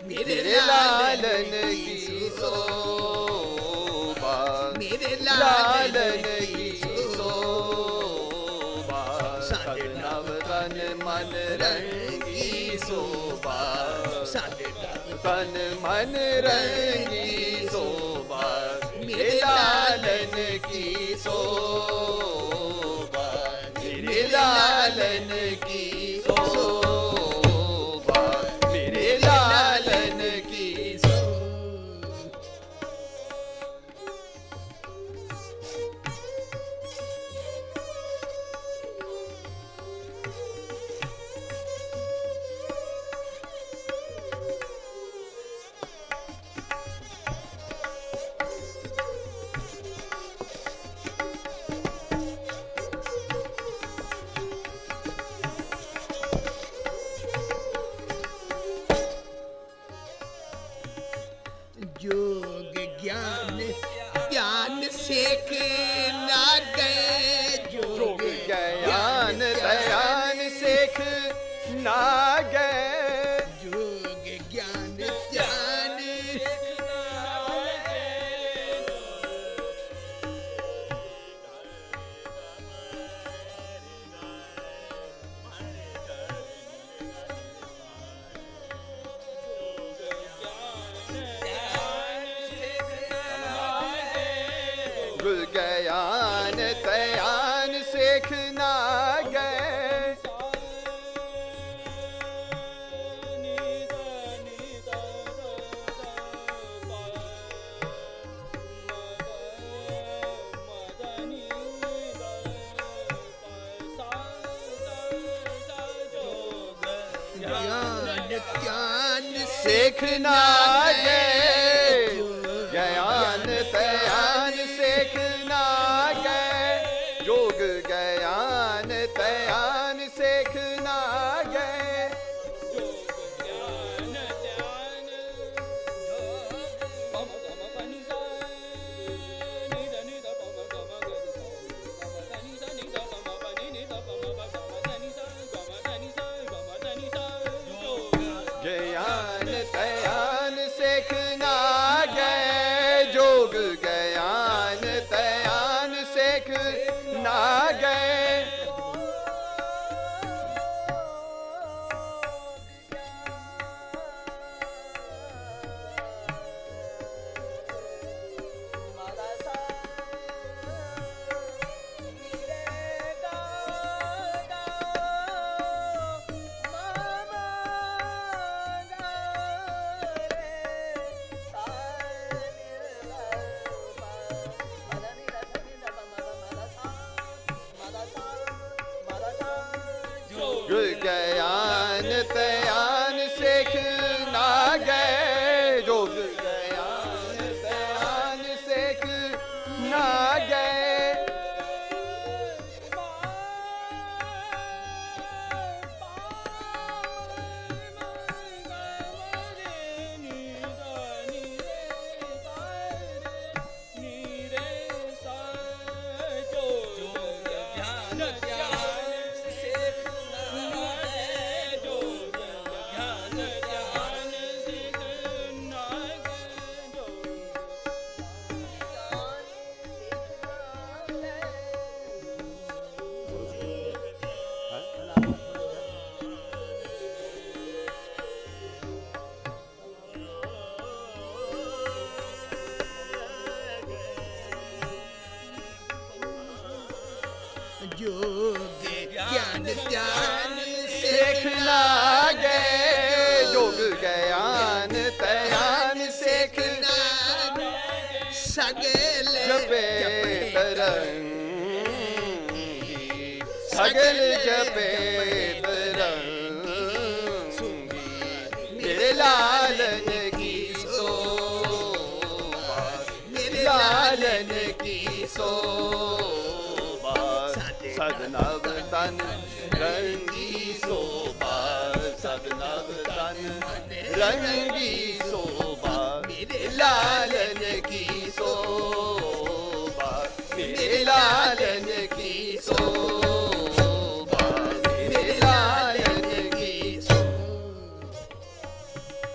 ਮੇਰੇ ਲਾਲਨ ਕੀ ਸੋਭਾ ਮੇਰੇ ਲਾਲਨ ਕੀ ਸੋਭਾ ਸਦ ਨਵ ਤਨ ਮਨ ਰੰਗੀ ਸੋਭਾ ਸਾਡੇ ਤਨ ਮਨ ਰੰਗੀ ਸੋਭਾ ਮੇਰੇ ਲਾਲਨ ਕੀ ਸੋਭਾ ਨਾਗੈ ਜੋਗ ਗਿਆਨ ਦਇਆਨ ਸੇਖ ਨਾਗੈ ਗਿਆਨ ਤਿਆਨ ਸਿਖ ਗਿਆਨ ਤਿਆਨ ਸਿਖ ਨਾ Gülgeyan teyan seküna ge Yol gülgeyan teyan seküna ge Yeah. ना गए जोग ज्ञान ज्ञान सेख ना गए जोग ज्ञान दयान सेख ना सगल जपे तरंगी सगल जपे तरंगी मेरे लालन की शोभा मेरे लालन की शोभा ਸਦਨਾ ਤਨ ਰੰਗੀ ਸੋਭਾ ਸਦਨਾ ਤਨ ਰੰਗੀ ਸੋਭਾ ਮੇਰੇ ਲਾਲਨ ਕੀ ਸੋਭਾ, ਮੇਰੇ ਲਾਲਨ ਕੀ ਸੋ